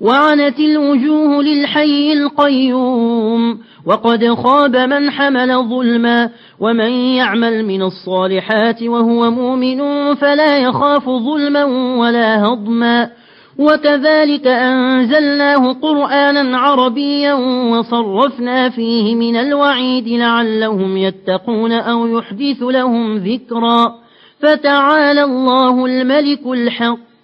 وعنت الوجوه للحي القيوم وقد خاب من حمل ظلما ومن يعمل من الصالحات وهو مؤمن فلا يخاف ظلما ولا هضما وكذلك أنزلناه قرآنا عربيا وصرفنا فيه من الوعيد لعلهم يتقون أو يحدث لهم ذكرا فتعالى الله الملك الحق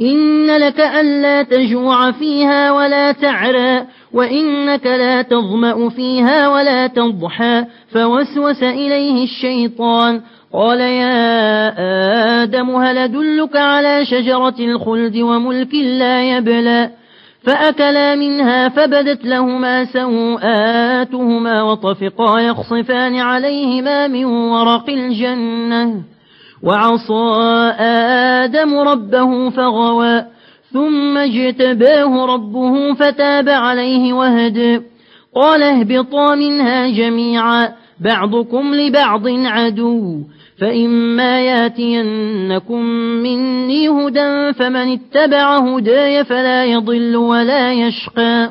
إن لك ألا تجوع فيها ولا تعرى وإنك لا تظمأ فيها ولا تضحى فوسوس إليه الشيطان. قال يا آدم هل أدلك على شجرة الخلد وملك لا يبلى؟ فأكلا منها فبدت لهما سوآتهما وطفقا يخصفان عليهما من ورق الجنة. وعصى آدم ربه فغوى ثم اجتباه ربه فتاب عليه وهد. قال اهبطا منها جميعا بعضكم لبعض عدو فإما ياتينكم مني هدى فمن اتبع هداي فلا يضل ولا يشقى.